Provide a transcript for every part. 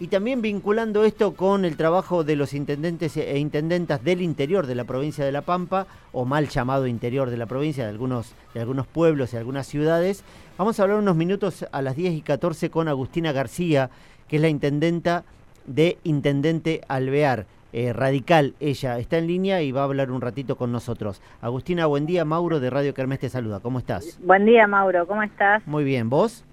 y también vinculando esto con el trabajo de los intendentes e intendentas del interior de la provincia de La Pampa, o mal llamado interior de la provincia, de algunos, de algunos pueblos y algunas ciudades. Vamos a hablar unos minutos a las 10 y 14 con Agustina García, que es la intendenta de Intendente Alvear. Eh, radical, ella está en línea y va a hablar un ratito con nosotros. Agustina, buen día. Mauro de Radio Kermés te saluda. ¿Cómo estás? Buen día, Mauro. ¿Cómo estás? Muy bien. ¿Vos?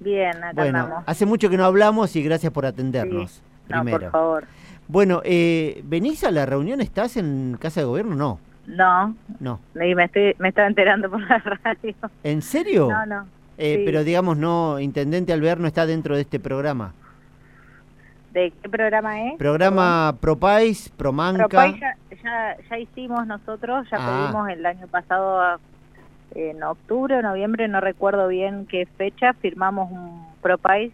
Bien, acá bueno, hace mucho que no hablamos y gracias por atendernos. primero. por favor. Bueno, eh, ¿venís a la reunión? ¿Estás en Casa de Gobierno? No. No. No. Me, me, estoy, me estaba enterando por la radio. ¿En serio? No, no. Eh, Pero digamos, no, Intendente Alvear no está dentro de este programa. ¿De qué programa es? Programa ProPais, ProManca. ProPais ya, ya, hicimos nosotros, ya ah. pedimos el año pasado en octubre o noviembre, no recuerdo bien qué fecha, firmamos un ProPais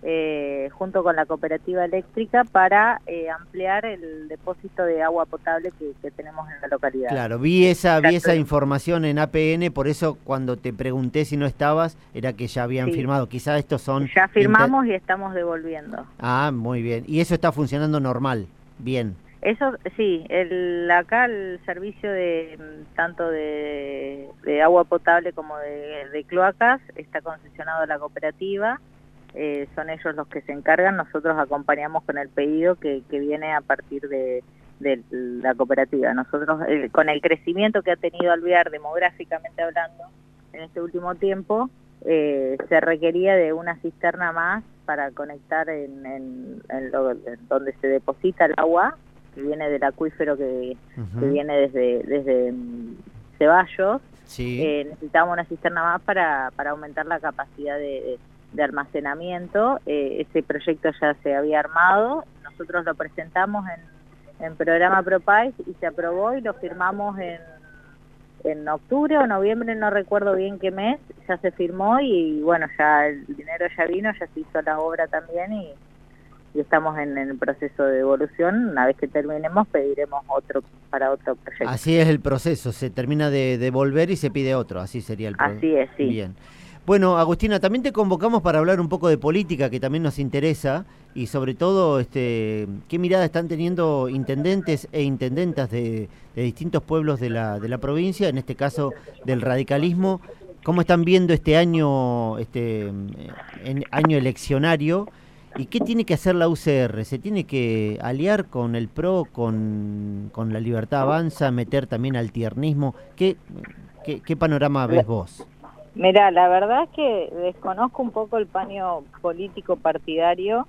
eh, junto con la cooperativa eléctrica para eh, ampliar el depósito de agua potable que, tenemos en la localidad. Claro, vi esa, vi esa información en APN, por eso cuando te pregunté si no estabas, era que ya habían firmado. Quizás estos son... Ya firmamos y estamos devolviendo. Ah, muy bien. Y eso está funcionando normal, bien. Eso sí, el, acá el servicio de tanto de, agua potable como de, cloacas está concesionado a la cooperativa, eh, son ellos los que se encargan, nosotros acompañamos con el pedido que, viene a partir de, la cooperativa. Nosotros, con el crecimiento que ha tenido Alvear demográficamente hablando en este último tiempo, eh, se requería de una cisterna más para conectar en, en donde se deposita el agua que viene del acuífero que, viene desde, desde mm, Ceballos, eh, necesitamos una cisterna más para, para aumentar la capacidad de, almacenamiento. Eh, ese proyecto ya se había armado, nosotros lo presentamos en, en programa ProPais y se aprobó y lo firmamos en, en octubre o noviembre, no recuerdo bien qué mes, ya se firmó y bueno, ya el dinero ya vino, ya se hizo la obra también y y estamos en, el proceso de evolución. Una vez que terminemos pediremos otro para otro proyecto. Así es el proceso, se termina de devolver y se pide otro, así sería el proceso. Así es, sí. Bien. Bueno, Agustina, también te convocamos para hablar un poco de política, que también nos interesa, y sobre todo, este, qué mirada están teniendo intendentes e intendentas de, distintos pueblos de la, de la provincia, en este caso del radicalismo, cómo están viendo este año, este en, año eleccionario, ¿Y qué tiene que hacer la UCR? ¿Se tiene que aliar con el PRO, con, la Libertad Avanza, meter también al tiernismo? ¿Qué, qué, panorama ves vos? Mira, la verdad es que desconozco un poco el paño político partidario,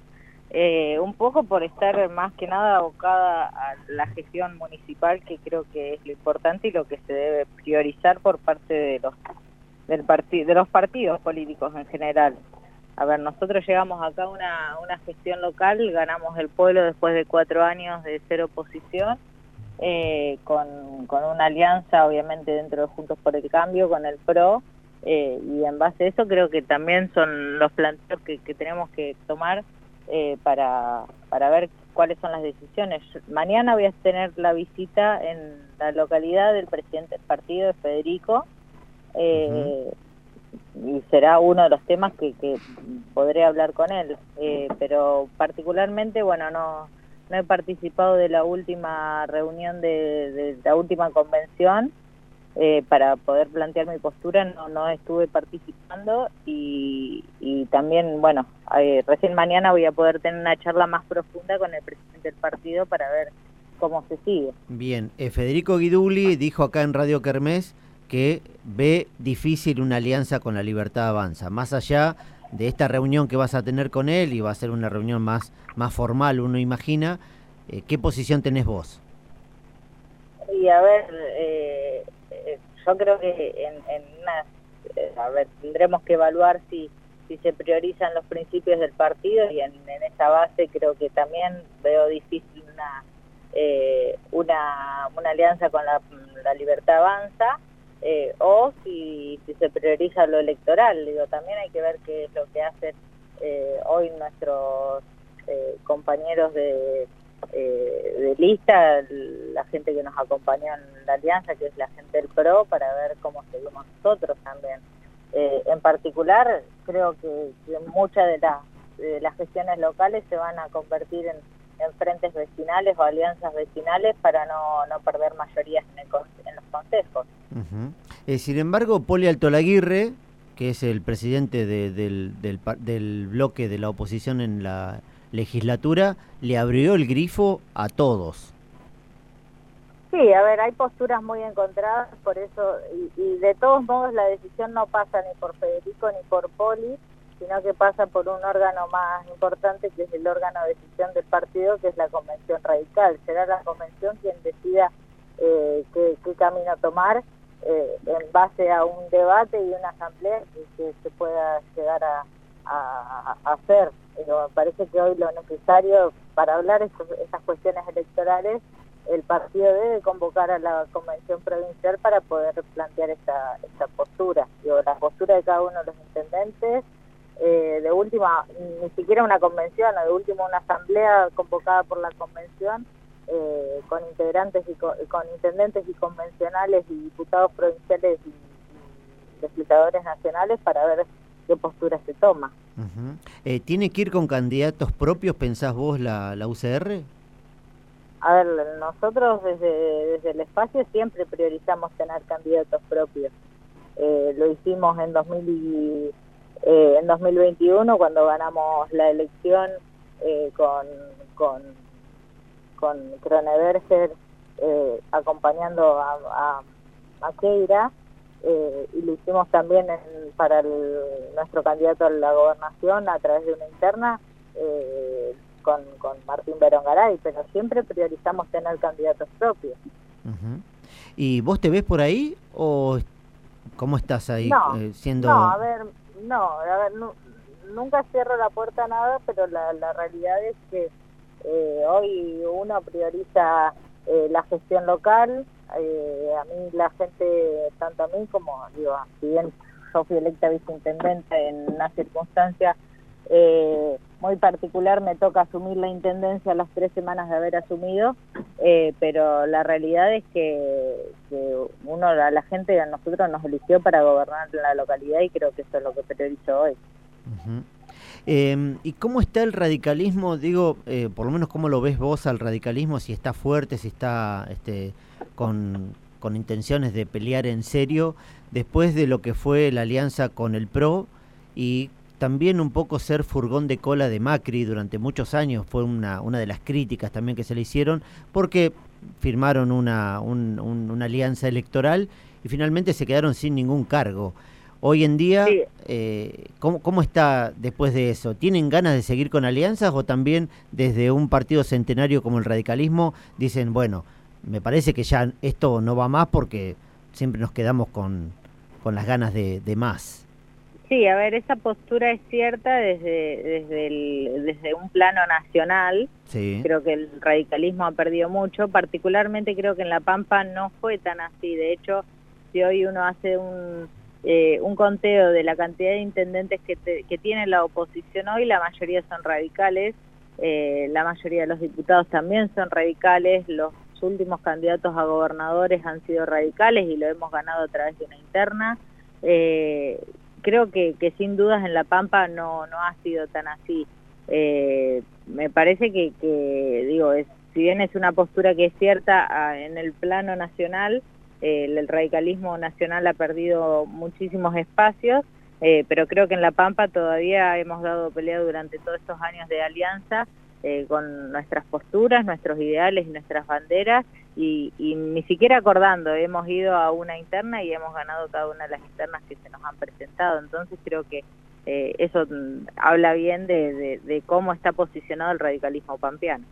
eh, un poco por estar más que nada abocada a la gestión municipal, que creo que es lo importante y lo que se debe priorizar por parte de los, del de los partidos políticos en general. A ver, nosotros llegamos acá a una, una gestión local, ganamos el pueblo después de cuatro años de ser oposición, eh, con, una alianza obviamente dentro de Juntos por el Cambio, con el PRO, eh, y en base a eso creo que también son los planteos que, tenemos que tomar eh, para, para ver cuáles son las decisiones. Mañana voy a tener la visita en la localidad del presidente del partido, Federico, y será uno de los temas que, que podré hablar con él. Eh, pero particularmente, bueno, no, no he participado de la última reunión de, la última convención eh, para poder plantear mi postura, no, no estuve participando y, y también, bueno, eh, recién mañana voy a poder tener una charla más profunda con el presidente del partido para ver cómo se sigue. Bien, Federico Guiduli dijo acá en Radio Kermés que ve difícil una alianza con la Libertad Avanza. Más allá de esta reunión que vas a tener con él, y va a ser una reunión más, más formal, uno imagina, eh, ¿qué posición tenés vos? Y a ver, eh, eh, yo creo que en, en a ver, tendremos que evaluar si, si se priorizan los principios del partido y en, esa base creo que también veo difícil una, una, una alianza con la Libertad Avanza eh, o si, se prioriza lo electoral. Digo, también hay que ver qué es lo que hacen eh, hoy nuestros eh, compañeros de, lista, la gente que nos acompañó en la alianza, que es la gente del PRO, para ver cómo seguimos nosotros también. en particular, creo que, mucha de la las gestiones locales se van a convertir en, frentes vecinales o alianzas vecinales para no, no perder mayorías en, los consejos. Eh, sin embargo, Poli Altolaguirre, que es el presidente del, del, del bloque de la oposición en la legislatura, le abrió el grifo a todos. Sí, a ver, hay posturas muy encontradas, por eso, y, de todos modos la decisión no pasa ni por Federico ni por Poli, sino que pasa por un órgano más importante que es el órgano de decisión del partido, que es la Convención Radical. Será la Convención quien decida eh, qué, camino tomar eh, en base a un debate y una asamblea que, se pueda llegar a, hacer. Pero me parece que hoy lo necesario para hablar de esas cuestiones electorales el partido debe convocar a la convención provincial para poder plantear esta, esta postura. Digo, la postura de cada uno de los intendentes, eh, de última, ni siquiera una convención, de última una asamblea convocada por la convención, eh, con integrantes y con, intendentes y convencionales y diputados provinciales y, legisladores nacionales para ver qué postura se toma. Eh, ¿Tiene que ir con candidatos propios, pensás vos, la, la UCR? A ver, nosotros desde, desde el espacio siempre priorizamos tener candidatos propios. Eh, lo hicimos en, 2000 eh, en 2021 cuando ganamos la elección eh, con, con, con Kroneberger acompañando a, a, Keira y lo hicimos también para nuestro candidato a la gobernación a través de una interna con, con Martín Garay, pero siempre priorizamos tener candidatos propios. ¿Y vos te ves por ahí o cómo estás ahí no, eh, siendo...? No, a ver, no, a ver, nunca cierro la puerta a nada, pero la, la realidad es que eh, hoy uno prioriza eh, la gestión local, a mí la gente, tanto a mí como, digo, si bien yo fui electa viceintendente en una circunstancia eh, muy particular me toca asumir la intendencia a las tres semanas de haber asumido, eh, pero la realidad es que, uno, a la gente, a nosotros nos eligió para gobernar la localidad y creo que eso es lo que priorizo hoy. Em, ¿Y cómo está el radicalismo? Digo, eh, por lo menos cómo lo ves vos al radicalismo, si está fuerte, si está este, con, con intenciones de pelear en serio, después de lo que fue la alianza con el PRO y también un poco ser furgón de cola de Macri durante muchos años fue una, una de las críticas también que se le hicieron porque firmaron una, una alianza electoral y finalmente se quedaron sin ningún cargo. Hoy en día, eh, ¿cómo, ¿cómo, está después de eso? ¿Tienen ganas de seguir con alianzas o también desde un partido centenario como el radicalismo dicen, bueno, me parece que ya esto no va más porque siempre nos quedamos con, con las ganas de, de más? Sí, a ver, esa postura es cierta desde, desde, el, desde un plano nacional. Sí. Creo que el radicalismo ha perdido mucho, particularmente creo que en La Pampa no fue tan así. De hecho, si hoy uno hace un, eh, un conteo de la cantidad de intendentes que, que tiene la oposición hoy, la mayoría son radicales, eh, la mayoría de los diputados también son radicales, los últimos candidatos a gobernadores han sido radicales y lo hemos ganado a través de una interna. Eh, creo que, sin dudas en La Pampa no, no ha sido tan así. Me parece que, digo, si bien es una postura que es cierta ah, en el plano nacional, eh, el, radicalismo nacional ha perdido muchísimos espacios, eh, pero creo que en La Pampa todavía hemos dado pelea durante todos estos años de alianza con nuestras posturas, nuestros ideales y nuestras banderas y, ni siquiera acordando, hemos ido a una interna y hemos ganado cada una de las internas que se nos han presentado. Entonces creo que eh, eso mm, habla bien de, cómo está posicionado el radicalismo pampeano.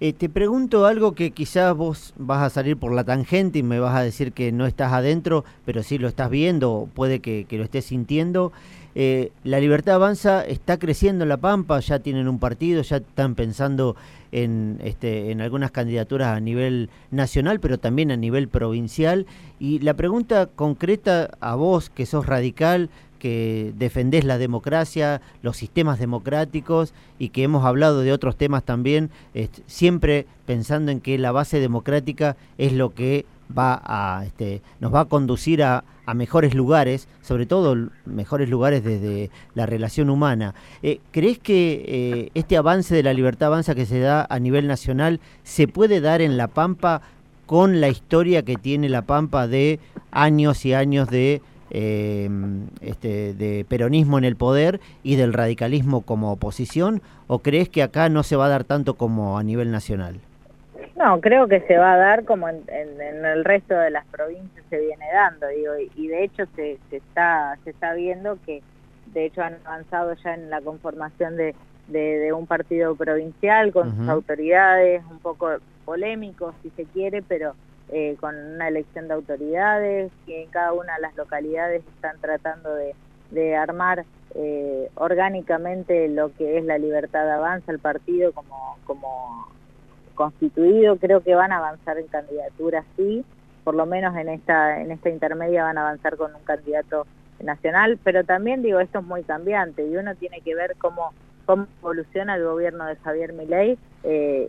Eh, te pregunto algo que quizás vos vas a salir por la tangente y me vas a decir que no estás adentro, pero sí lo estás viendo, puede que, lo estés sintiendo. Eh, la libertad avanza, está creciendo en La Pampa, ya tienen un partido, ya están pensando en, este, en algunas candidaturas a nivel nacional, pero también a nivel provincial. Y la pregunta concreta a vos, que sos radical, que defendés la democracia, los sistemas democráticos y que hemos hablado de otros temas también, siempre pensando en que la base democrática es lo que va a, este, nos va a conducir a, mejores lugares, sobre todo mejores lugares desde la relación humana. Eh, ¿Crees que eh, este avance de la libertad avanza que se da a nivel nacional se puede dar en La Pampa con la historia que tiene La Pampa de años y años de, eh, este, de peronismo en el poder y del radicalismo como oposición? ¿O crees que acá no se va a dar tanto como a nivel nacional? No, creo que se va a dar como en, el resto de las provincias se viene dando, digo, y, de hecho se, está se está viendo que de hecho han avanzado ya en la conformación de, de, un partido provincial con sus autoridades, un poco polémico si se quiere, pero eh, con una elección de autoridades, que en cada una de las localidades están tratando de, de armar eh, orgánicamente lo que es la libertad de avanza, el partido como, como constituido, creo que van a avanzar en candidaturas, sí, por lo menos en esta, en esta intermedia van a avanzar con un candidato nacional, pero también digo, esto es muy cambiante y uno tiene que ver cómo, cómo evoluciona el gobierno de Javier Milei eh,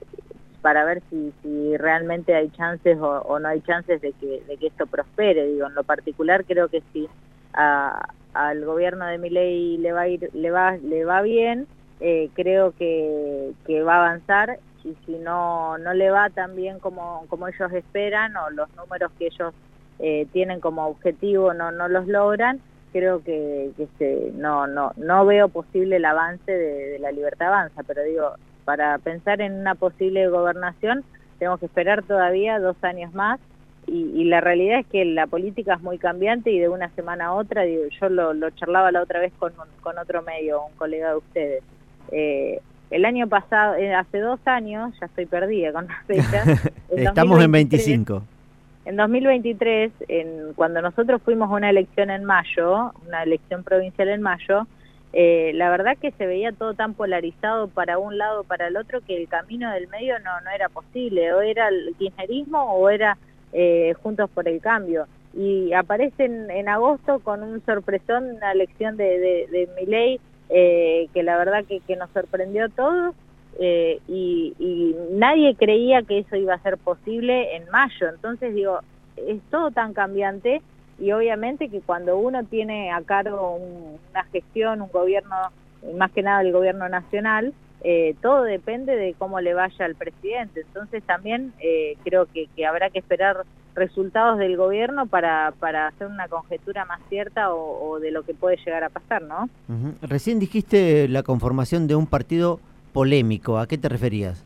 para ver si, realmente hay chances o, no hay chances de que, de que esto prospere. Digo, en lo particular creo que si al gobierno de Milei le va a ir, le va, le va bien, eh, creo que, va a avanzar y si no, no le va tan bien como, ellos esperan o los números que ellos eh, tienen como objetivo no, no los logran, creo que, que no, no, no veo posible el avance de, la libertad avanza, pero digo, para pensar en una posible gobernación tenemos que esperar todavía dos años más y, la realidad es que la política es muy cambiante y de una semana a otra, digo, yo lo, lo charlaba la otra vez con, con otro medio, un colega de ustedes, eh, el año pasado, eh, hace dos años, ya estoy perdida con las fechas. Estamos en 25. En 2023, en, cuando nosotros fuimos a una elección en mayo, una elección provincial en mayo, eh, la verdad que se veía todo tan polarizado para un lado para el otro que el camino del medio no, no era posible, o era el kirchnerismo o era eh, Juntos por el Cambio. Y aparecen en agosto con un sorpresón, una elección de, de, de Miley eh, que la verdad que, nos sorprendió a todos y, nadie creía que eso iba a ser posible en mayo. Entonces digo, es todo tan cambiante y obviamente que cuando uno tiene a cargo una gestión, un gobierno, más que nada el gobierno nacional, eh, todo depende de cómo le vaya al presidente. Entonces también creo que, que habrá que esperar resultados del gobierno para, para hacer una conjetura más cierta o, de lo que puede llegar a pasar, ¿no? Recién dijiste la conformación de un partido polémico, ¿a qué te referías?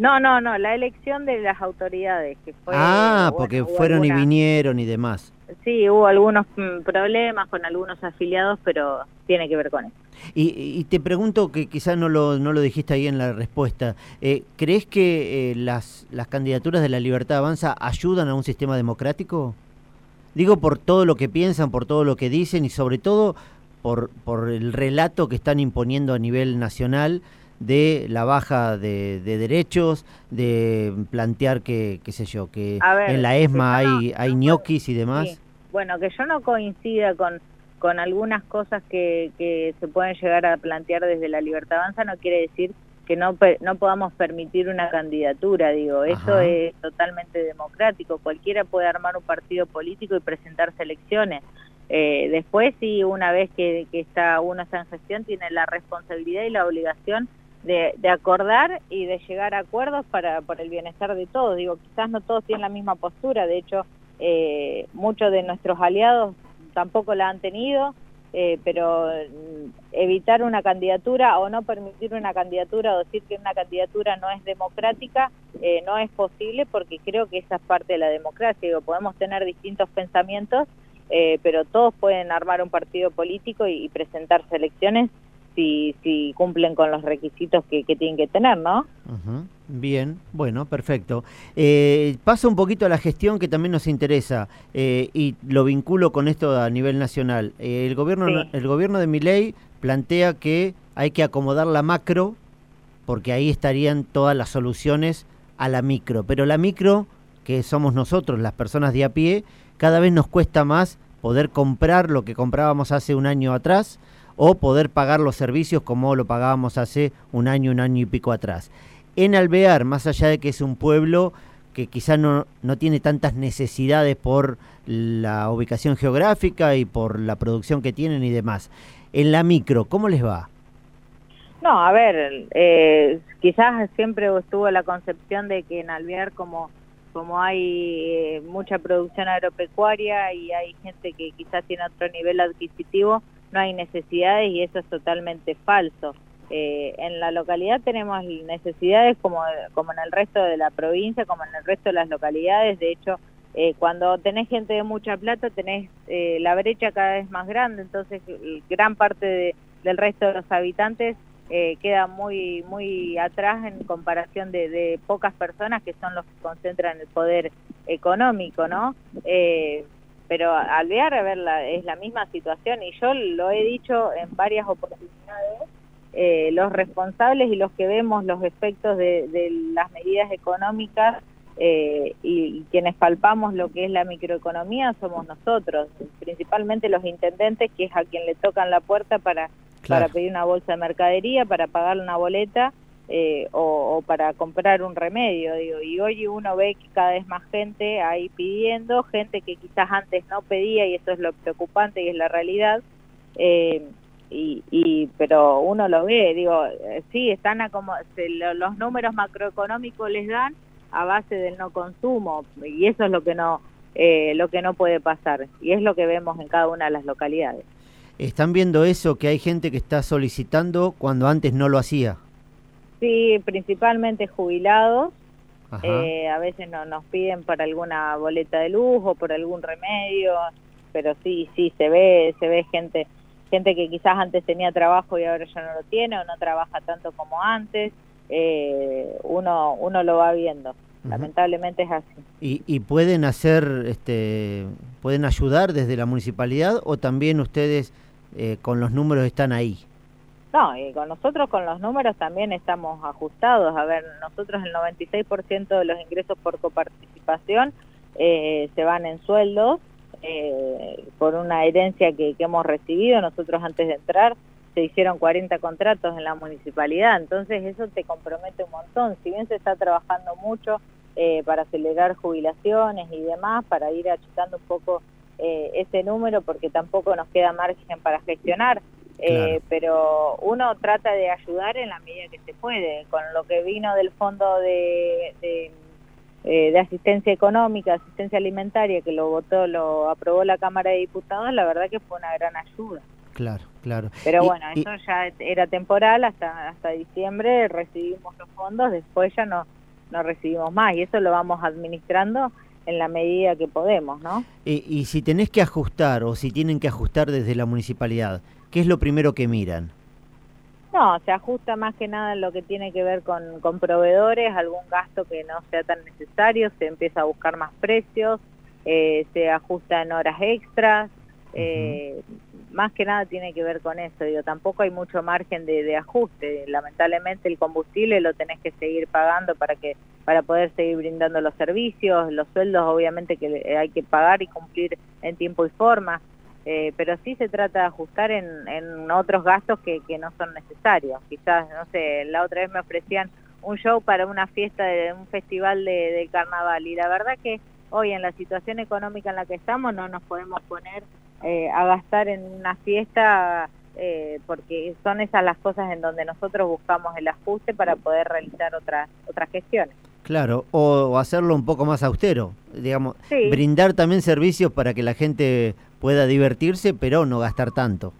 No, no, no, la elección de las autoridades. Que fue, ah, porque fueron y vinieron y demás. Sí, hubo algunos mm, problemas con algunos afiliados, pero tiene que ver con eso. Y, te pregunto, que quizás no lo, no lo dijiste ahí en la respuesta, eh, ¿crees que eh, las, las candidaturas de la Libertad Avanza ayudan a un sistema democrático? Digo por todo lo que piensan, por todo lo que dicen y sobre todo por, por el relato que están imponiendo a nivel nacional de la baja de, derechos, de plantear que, qué sé yo, que en la ESMA hay, hay ñoquis y demás. Bueno, que yo no coincida con, con algunas cosas que, que se pueden llegar a plantear desde la Libertad Avanza no quiere decir que no, no podamos permitir una candidatura, digo, eso es totalmente democrático, cualquiera puede armar un partido político y presentarse elecciones. Eh, después, sí, una vez que, que está uno está en gestión, tiene la responsabilidad y la obligación de, acordar y de llegar a acuerdos para, por el bienestar de todos. Digo, quizás no todos tienen la misma postura, de hecho, eh, muchos de nuestros aliados tampoco la han tenido, eh, pero mm, evitar una candidatura o no permitir una candidatura o decir que una candidatura no es democrática eh, no es posible porque creo que esa es parte de la democracia. Digo, podemos tener distintos pensamientos, pero todos pueden armar un partido político y presentarse elecciones si, si cumplen con los requisitos que, tienen que tener, ¿no? Bien, bueno, perfecto. Eh, paso un poquito a la gestión que también nos interesa eh, y lo vinculo con esto a nivel nacional. Eh, el gobierno, el gobierno de Miley plantea que hay que acomodar la macro porque ahí estarían todas las soluciones a la micro. Pero la micro, que somos nosotros, las personas de a pie, cada vez nos cuesta más poder comprar lo que comprábamos hace un año atrás o poder pagar los servicios como lo pagábamos hace un año, un año y pico atrás. En Alvear, más allá de que es un pueblo que quizá no, no tiene tantas necesidades por la ubicación geográfica y por la producción que tienen y demás. En la micro, ¿cómo les va? No, a ver, eh, quizás siempre estuvo la concepción de que en Alvear como, como hay eh, mucha producción agropecuaria y hay gente que quizás tiene otro nivel adquisitivo, no hay necesidades y eso es totalmente falso. Eh, en la localidad tenemos necesidades como, como en el resto de la provincia, como en el resto de las localidades. De hecho, eh, cuando tenés gente de mucha plata, tenés eh, la brecha cada vez más grande, entonces gran parte del resto de los habitantes queda muy muy atrás en comparación de, pocas personas que son los que concentran el poder económico, ¿no? Pero Alvear, a ver, es la misma situación y yo lo he dicho en varias oportunidades eh, los responsables y los que vemos los efectos de, las medidas económicas eh, y, quienes palpamos lo que es la microeconomía somos nosotros, principalmente los intendentes, que es a quien le tocan la puerta para, para pedir una bolsa de mercadería, para pagar una boleta eh, o, para comprar un remedio. Digo. Y hoy uno ve que cada vez más gente ahí pidiendo, gente que quizás antes no pedía y eso es lo preocupante y es la realidad. Eh, y, pero uno lo ve, digo, eh, sí, están a como, los números macroeconómicos les dan a base del no consumo y eso es lo que no eh, lo que no puede pasar y es lo que vemos en cada una de las localidades. ¿Están viendo eso que hay gente que está solicitando cuando antes no lo hacía? Sí, principalmente jubilados. Eh, a veces no, nos piden para alguna boleta de lujo, por algún remedio, pero sí, sí se ve, se ve gente gente que quizás antes tenía trabajo y ahora ya no lo tiene o no trabaja tanto como antes, eh, uno, uno lo va viendo. Lamentablemente es así. ¿Y, ¿Y, pueden hacer, este, pueden ayudar desde la municipalidad o también ustedes eh, con los números están ahí? No, y con nosotros con los números también estamos ajustados. A ver, nosotros el 96% de los ingresos por coparticipación eh, se van en sueldos eh, por una herencia que, hemos recibido. Nosotros antes de entrar se hicieron 40 contratos en la municipalidad, entonces eso te compromete un montón. Si bien se está trabajando mucho eh, para acelerar jubilaciones y demás, para ir achicando un poco ese número, porque tampoco nos queda margen para gestionar. Eh, pero uno trata de ayudar en la medida que se puede. Con lo que vino del fondo de eh, de asistencia económica, asistencia alimentaria, que lo votó, lo aprobó la Cámara de Diputados, la verdad que fue una gran ayuda. Claro, claro. Pero bueno, eso ya era temporal, hasta hasta diciembre recibimos los fondos, después ya no, no recibimos más y eso lo vamos administrando en la medida que podemos, ¿no? Y, y si tenés que ajustar o si tienen que ajustar desde la municipalidad, ¿qué es lo primero que miran? No, se ajusta más que nada en lo que tiene que ver con, con proveedores, algún gasto que no sea tan necesario, se empieza a buscar más precios, eh, se ajusta en horas extras, eh, más que nada tiene que ver con eso, digo, tampoco hay mucho margen de, de, ajuste, lamentablemente el combustible lo tenés que seguir pagando para que para poder seguir brindando los servicios, los sueldos obviamente que hay que pagar y cumplir en tiempo y forma, eh, pero sí se trata de ajustar en, en otros gastos que, que, no son necesarios. Quizás, no sé, la otra vez me ofrecían un show para una fiesta de un festival de, carnaval y la verdad que hoy en la situación económica en la que estamos no nos podemos poner eh, a gastar en una fiesta eh, porque son esas las cosas en donde nosotros buscamos el ajuste para poder realizar otras otras gestiones. Claro, o hacerlo un poco más austero, digamos, brindar también servicios para que la gente pueda divertirse, pero no gastar tanto.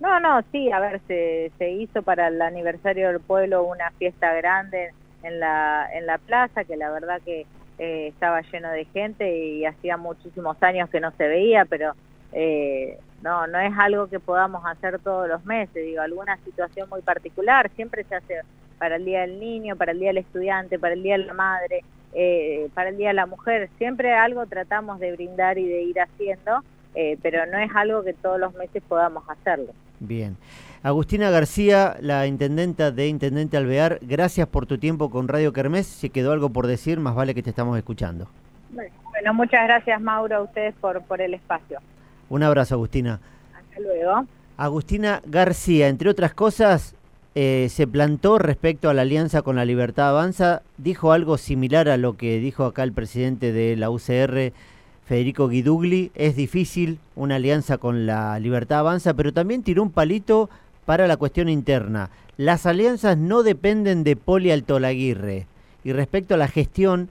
No, no, sí, a ver, se, hizo para el aniversario del pueblo una fiesta grande en la, en la plaza, que la verdad que eh, estaba lleno de gente y hacía muchísimos años que no se veía, pero eh, no, no es algo que podamos hacer todos los meses, digo, alguna situación muy particular, siempre se hace para el Día del Niño, para el Día del Estudiante, para el Día de la Madre, eh, para el Día de la Mujer, siempre algo tratamos de brindar y de ir haciendo, eh, pero no es algo que todos los meses podamos hacerlo. Bien. Agustina García, la intendenta de Intendente Alvear, gracias por tu tiempo con Radio Kermés. Si quedó algo por decir, más vale que te estamos escuchando. Bueno, muchas gracias Mauro a ustedes por, por el espacio. Un abrazo, Agustina. Hasta luego. Agustina García, entre otras cosas, eh, se plantó respecto a la alianza con la Libertad Avanza, dijo algo similar a lo que dijo acá el presidente de la UCR, Federico Guidugli. Es difícil una alianza con la Libertad Avanza, pero también tiró un palito para la cuestión interna. Las alianzas no dependen de Poli Altolaguirre. Y respecto a la gestión,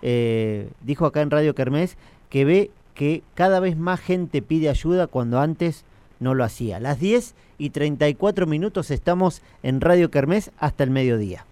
eh, dijo acá en Radio Kermés que ve que cada vez más gente pide ayuda cuando antes no lo hacía. Las 10 y 34 minutos estamos en Radio Kermés hasta el mediodía.